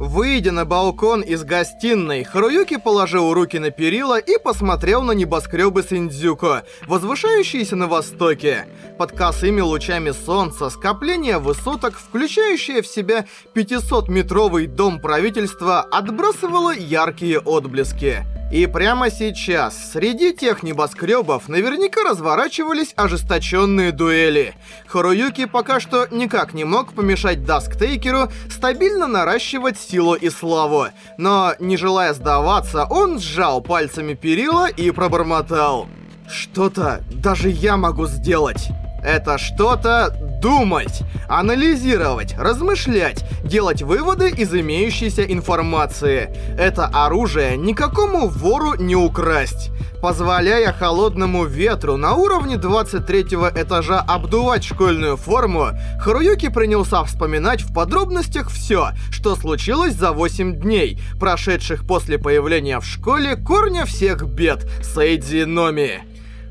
Выйдя на балкон из гостиной, Харуюки положил руки на перила и посмотрел на небоскребы Синдзюко, возвышающиеся на востоке. Под косыми лучами солнца скопление высоток, включающее в себя 500-метровый дом правительства, отбрасывало яркие отблески. И прямо сейчас, среди тех небоскребов, наверняка разворачивались ожесточенные дуэли. Харуюки пока что никак не мог помешать Дасктейкеру стабильно наращивать силу и славу. Но, не желая сдаваться, он сжал пальцами перила и пробормотал. «Что-то даже я могу сделать». Это что-то думать, анализировать, размышлять, делать выводы из имеющейся информации. Это оружие никакому вору не украсть. Позволяя холодному ветру на уровне 23 этажа обдувать школьную форму, Харуюки принялся вспоминать в подробностях все, что случилось за 8 дней, прошедших после появления в школе корня всех бед Сейдзи Номи.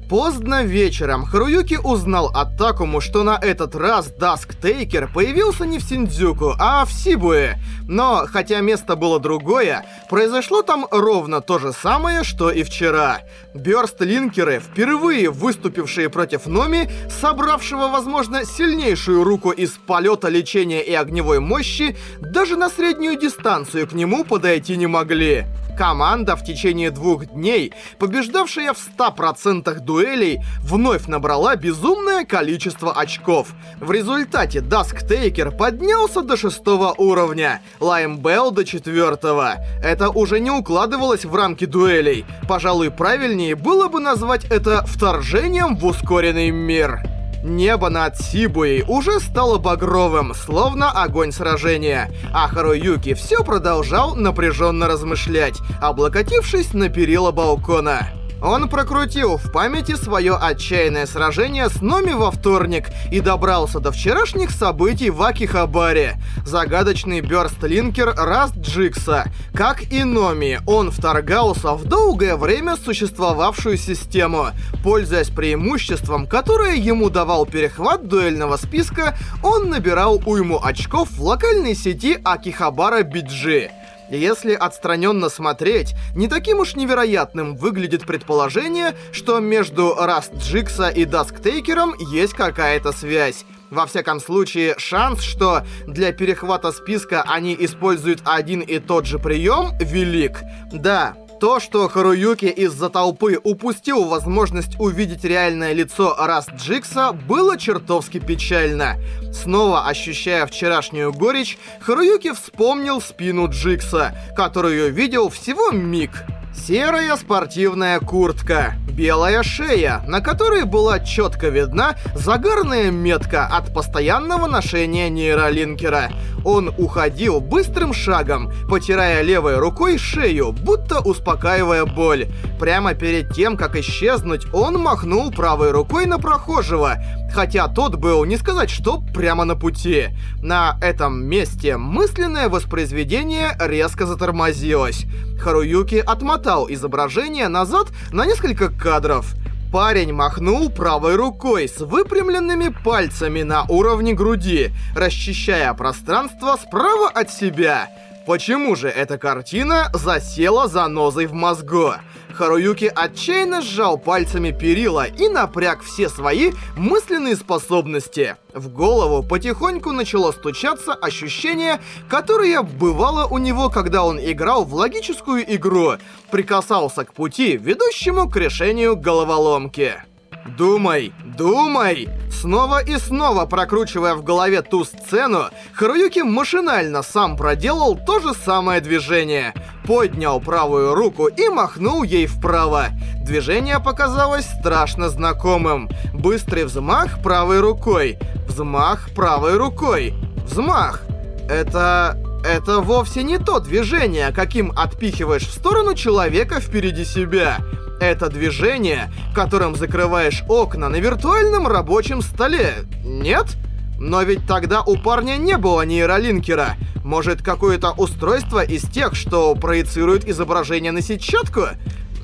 Поздно вечером Харуюки узнал от Такому, что на этот раз Дасктейкер появился не в Синдзюку, а в Сибуе. Но, хотя место было другое, произошло там ровно то же самое, что и вчера. Бёрст-линкеры, впервые выступившие против Номи, собравшего, возможно, сильнейшую тройку из полета лечения и огневой мощи, даже на среднюю дистанцию к нему подойти не могли. Команда в течение двух дней, побеждавшая в 100% дуэлей, вновь набрала безумное количество очков. В результате Дасктейкер поднялся до шестого уровня, Лаймбелл до четвертого. Это уже не укладывалось в рамки дуэлей. Пожалуй, правильнее было бы назвать это вторжением в ускоренный мир. Небо над Сибуей уже стало багровым, словно огонь сражения, а Харуюки все продолжал напряженно размышлять, облокотившись на перила балкона. Он прокрутил в памяти свое отчаянное сражение с Номи во вторник и добрался до вчерашних событий в Акихабаре. Загадочный бёрстлинкер Раст Джикса. Как и Номи, он вторгался в долгое время существовавшую систему. Пользуясь преимуществом, которое ему давал перехват дуэльного списка, он набирал уйму очков в локальной сети Акихабара BG. Если отстраненно смотреть, не таким уж невероятным выглядит предположение, что между Раст Джикса и Дасктейкером есть какая-то связь. Во всяком случае, шанс, что для перехвата списка они используют один и тот же прием, велик. Да, то, что Харуюки из-за толпы упустил возможность увидеть реальное лицо Раст Джикса, было чертовски печально. Снова ощущая вчерашнюю горечь, Харуюки вспомнил спину Джикса, которую видел всего миг. Серая спортивная куртка, белая шея, на которой была четко видна загарная метка от постоянного ношения нейролинкера. Он уходил быстрым шагом, потирая левой рукой шею, будто успокаивая боль. Прямо перед тем, как исчезнуть, он махнул правой рукой на прохожего, хотя тот был, не сказать что, прямо на пути. На этом месте мысленное воспроизведение резко затормозилось. Харуюки отмотал изображение назад на несколько кадров. Парень махнул правой рукой с выпрямленными пальцами на уровне груди, расчищая пространство справа от себя. Почему же эта картина засела за нозой в мозгу? Харуюки отчаянно сжал пальцами перила и напряг все свои мысленные способности. В голову потихоньку начало стучаться ощущение, которое бывало у него, когда он играл в логическую игру, прикасался к пути, ведущему к решению головоломки. Думай, думай! Снова и снова прокручивая в голове ту сцену, Харуюки машинально сам проделал то же самое движение. Поднял правую руку и махнул ей вправо. Движение показалось страшно знакомым. Быстрый взмах правой рукой. Взмах правой рукой. Взмах. Это... Это вовсе не то движение, каким отпихиваешь в сторону человека впереди себя. Это движение, которым закрываешь окна на виртуальном рабочем столе, нет? Но ведь тогда у парня не было нейролинкера. Может, какое-то устройство из тех, что проецирует изображение на сетчатку?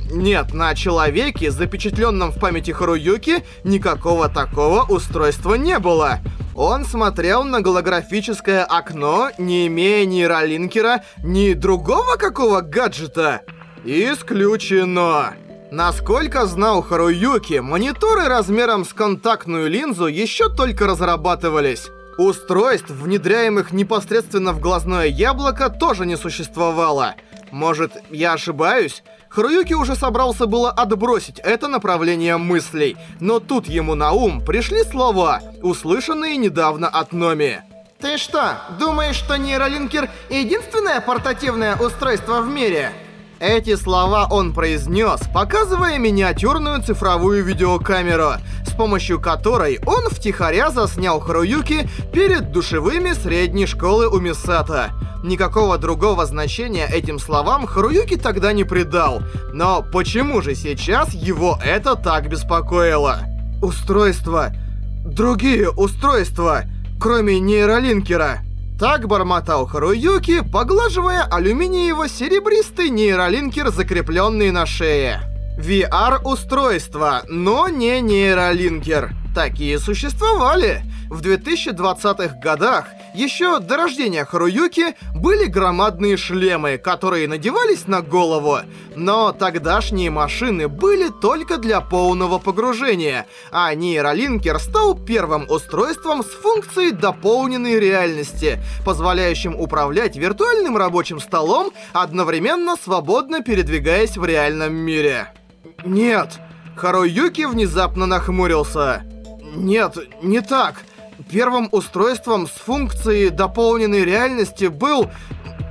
Нет, на человеке, запечатленном в памяти Харуюки, никакого такого устройства не было. Он смотрел на голографическое окно, не имея ни нейролинкера, ни другого какого гаджета. Исключено. Насколько знал Харуюки, мониторы размером с контактную линзу еще только разрабатывались. Устройств, внедряемых непосредственно в глазное яблоко, тоже не существовало. Может, я ошибаюсь? Харуюки уже собрался было отбросить это направление мыслей, но тут ему на ум пришли слова, услышанные недавно от Номи. «Ты что, думаешь, что нейролинкер — единственное портативное устройство в мире?» Эти слова он произнес, показывая миниатюрную цифровую видеокамеру, с помощью которой он втихаря заснял Харуюки перед душевыми средней школы у Мисата. Никакого другого значения этим словам Харуюки тогда не придал, но почему же сейчас его это так беспокоило? Устройства. Другие устройства, кроме нейролинкера. Так бормотал Харуюки, поглаживая алюминиево-серебристый нейролинкер, закрепленный на шее. VR-устройство, но не нейролинкер. Такие существовали. В 2020-х годах, еще до рождения Харуюки, были громадные шлемы, которые надевались на голову. Но тогдашние машины были только для полного погружения, а нейролинкер стал первым устройством с функцией дополненной реальности, позволяющим управлять виртуальным рабочим столом, одновременно свободно передвигаясь в реальном мире. Нет, Харуюки внезапно нахмурился. Нет, не так. Первым устройством с функцией дополненной реальности был...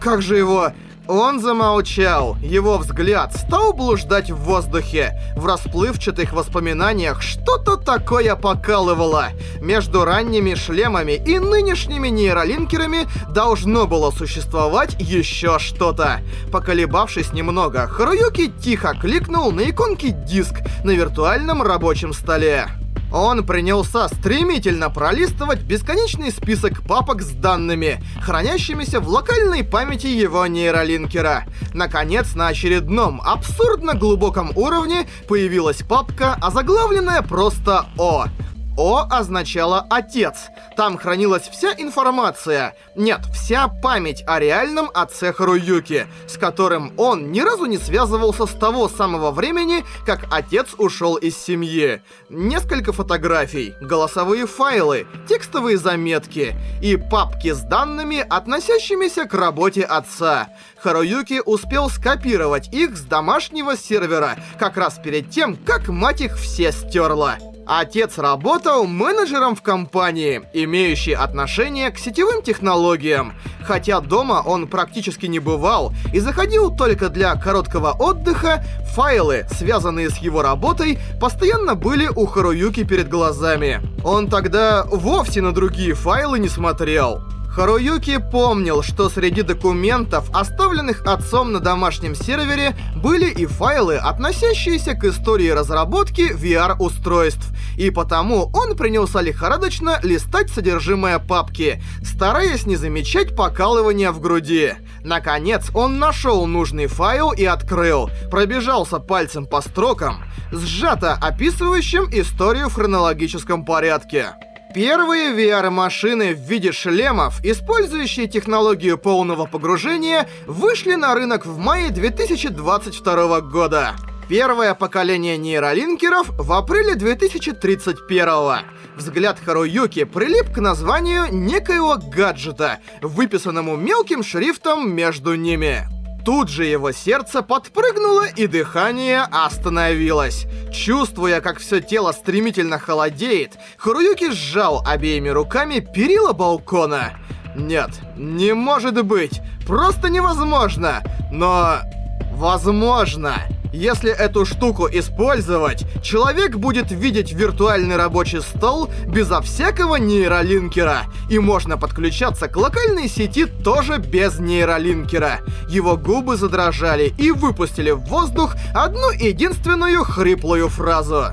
Как же его... Он замолчал. Его взгляд стал блуждать в воздухе. В расплывчатых воспоминаниях что-то такое покалывало. Между ранними шлемами и нынешними нейролинкерами должно было существовать еще что-то. Поколебавшись немного, Харуюки тихо кликнул на иконке «Диск» на виртуальном рабочем столе. Он принялся стремительно пролистывать бесконечный список папок с данными, хранящимися в локальной памяти его нейролинкера. Наконец, на очередном абсурдно глубоком уровне появилась папка, озаглавленная просто «О». О означало «отец». Там хранилась вся информация, нет, вся память о реальном отце Харуюки, с которым он ни разу не связывался с того самого времени, как отец ушел из семьи. Несколько фотографий, голосовые файлы, текстовые заметки и папки с данными, относящимися к работе отца. Харуюки успел скопировать их с домашнего сервера, как раз перед тем, как мать их все стерла. Отец работал менеджером в компании, имеющей отношение к сетевым технологиям. Хотя дома он практически не бывал и заходил только для короткого отдыха, файлы, связанные с его работой, постоянно были у Харуюки перед глазами. Он тогда вовсе на другие файлы не смотрел. Харуюки помнил, что среди документов, оставленных отцом на домашнем сервере, были и файлы, относящиеся к истории разработки VR-устройств, и потому он принялся лихорадочно листать содержимое папки, стараясь не замечать покалывания в груди. Наконец, он нашел нужный файл и открыл, пробежался пальцем по строкам, сжато описывающим историю в хронологическом порядке. Первые VR-машины в виде шлемов, использующие технологию полного погружения, вышли на рынок в мае 2022 года. Первое поколение нейролинкеров в апреле 2031 -го. Взгляд Харуюки прилип к названию некоего гаджета, выписанному мелким шрифтом между ними. Тут же его сердце подпрыгнуло и дыхание остановилось. Чувствуя, как все тело стремительно холодеет, Харуюки сжал обеими руками перила балкона. Нет, не может быть, просто невозможно, но... Возможно. Если эту штуку использовать, человек будет видеть виртуальный рабочий стол безо всякого нейролинкера, и можно подключаться к локальной сети тоже без нейролинкера. Его губы задрожали и выпустили в воздух одну единственную хриплую фразу.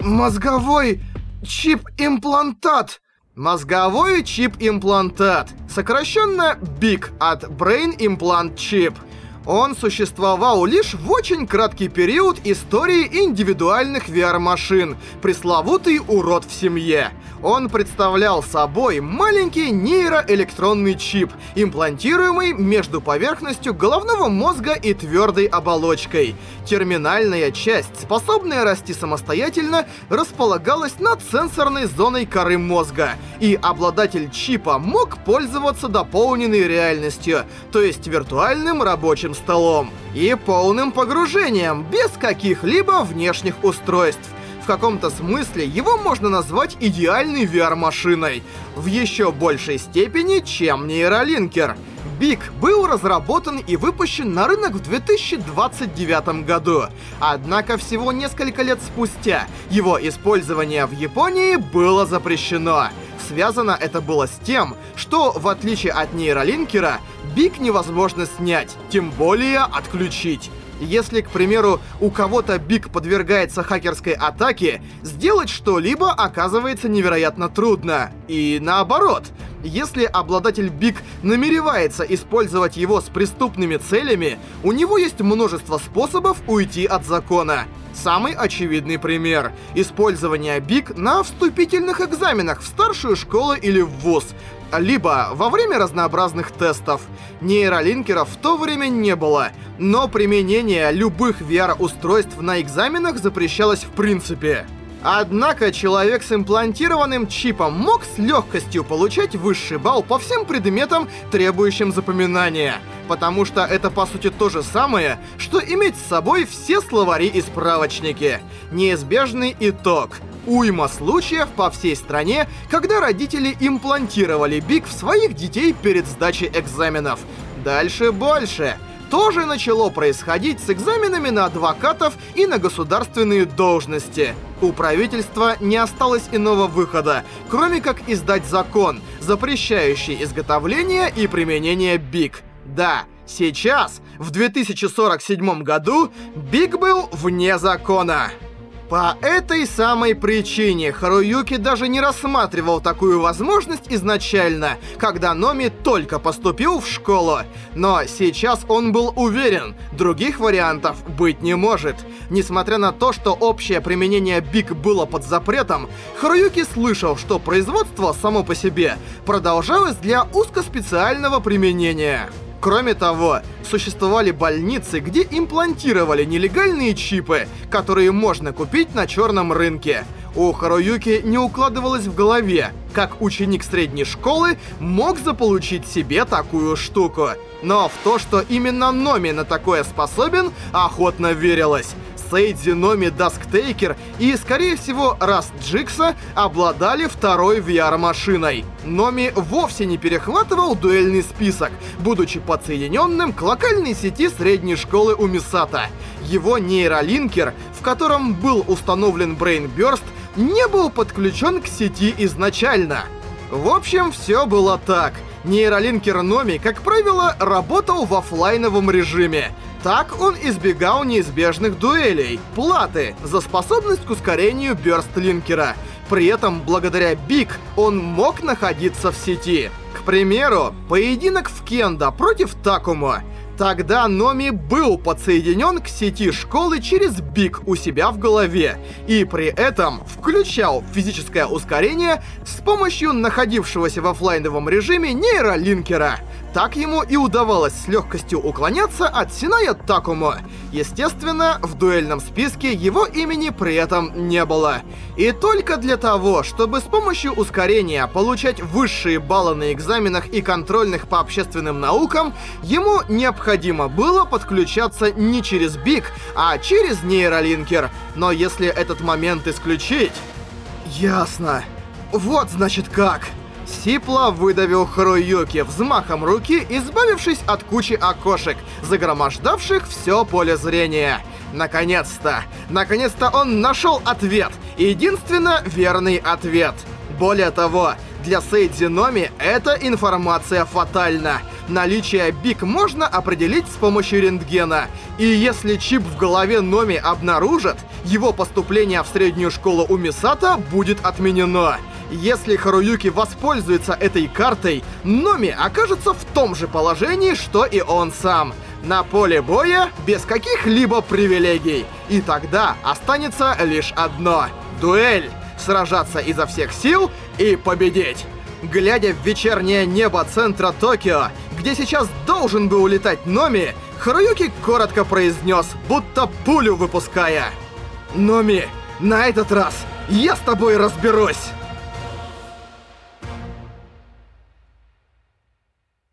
«Мозговой чип-имплантат!» Мозговой чип-имплантат, сокращенно BIC от Brain Implant Chip – Он существовал лишь в очень краткий период истории индивидуальных VR-машин, пресловутый урод в семье. Он представлял собой маленький нейроэлектронный чип, имплантируемый между поверхностью головного мозга и твердой оболочкой. Терминальная часть, способная расти самостоятельно, располагалась над сенсорной зоной коры мозга, и обладатель чипа мог пользоваться дополненной реальностью, то есть виртуальным рабочим столом, и полным погружением, без каких-либо внешних устройств. В каком-то смысле его можно назвать идеальной VR-машиной, в еще большей степени, чем нейролинкер. BIC был разработан и выпущен на рынок в 2029 году. Однако всего несколько лет спустя его использование в Японии было запрещено. Связано это было с тем, что, в отличие от нейролинкера, BIC невозможно снять, тем более отключить. Если, к примеру, у кого-то BIC подвергается хакерской атаке, сделать что-либо оказывается невероятно трудно. И наоборот, если обладатель Биг намеревается использовать его с преступными целями, у него есть множество способов уйти от закона. Самый очевидный пример — использование БИК на вступительных экзаменах в старшую школу или в ВУЗ, либо во время разнообразных тестов. Нейролинкеров в то время не было, но применение любых VR-устройств на экзаменах запрещалось в принципе. Однако человек с имплантированным чипом мог с легкостью получать высший балл по всем предметам, требующим запоминания. Потому что это по сути то же самое, что иметь с собой все словари и справочники. Неизбежный итог. Уйма случаев по всей стране, когда родители имплантировали БИК в своих детей перед сдачей экзаменов. Дальше больше тоже начало происходить с экзаменами на адвокатов и на государственные должности. У правительства не осталось иного выхода, кроме как издать закон, запрещающий изготовление и применение БИК. Да, сейчас, в 2047 году, БИК был вне закона. По этой самой причине Харуюки даже не рассматривал такую возможность изначально, когда Номи только поступил в школу. Но сейчас он был уверен, других вариантов быть не может. Несмотря на то, что общее применение Биг было под запретом, Харуюки слышал, что производство само по себе продолжалось для узкоспециального применения. Кроме того, существовали больницы, где имплантировали нелегальные чипы, которые можно купить на черном рынке. У Харуюки не укладывалось в голове, как ученик средней школы мог заполучить себе такую штуку. Но в то, что именно Номи на такое способен, охотно верилось. Сейдзи, Номи, Дасктейкер и, скорее всего, Раст Джикса обладали второй VR-машиной. Номи вовсе не перехватывал дуэльный список, будучи подсоединенным к локальной сети средней школы Умесато. Его нейролинкер, в котором был установлен Burst, не был подключен к сети изначально. В общем, все было так. Нейролинкер Номи, как правило, работал в офлайновом режиме. Так он избегал неизбежных дуэлей, платы за способность к ускорению бёрстлинкера. При этом, благодаря BIC, он мог находиться в сети. К примеру, поединок в кендо против Такума. Тогда Номи был подсоединен к сети школы через BIC у себя в голове, и при этом включал физическое ускорение с помощью находившегося в оффлайновом режиме нейролинкера. Так ему и удавалось с легкостью уклоняться от Синая Такумо. Естественно, в дуэльном списке его имени при этом не было. И только для того, чтобы с помощью ускорения получать высшие баллы на экзаменах и контрольных по общественным наукам, ему необходимо было подключаться не через БИК, а через нейролинкер. Но если этот момент исключить... Ясно. Вот значит как. Сипло выдавил Харуюки взмахом руки, избавившись от кучи окошек, загромождавших все поле зрения. Наконец-то! Наконец-то он нашел ответ! Единственно верный ответ. Более того, для Сейдзи Номи эта информация фатальна. Наличие БИК можно определить с помощью рентгена. И если чип в голове Номи обнаружат, его поступление в среднюю школу у Мисата будет отменено. Если Харуюки воспользуется этой картой, Номи окажется в том же положении, что и он сам. На поле боя без каких-либо привилегий. И тогда останется лишь одно — дуэль. Сражаться изо всех сил и победить. Глядя в вечернее небо центра Токио, где сейчас должен бы улетать Номи, Харуюки коротко произнес, будто пулю выпуская. «Номи, на этот раз я с тобой разберусь!»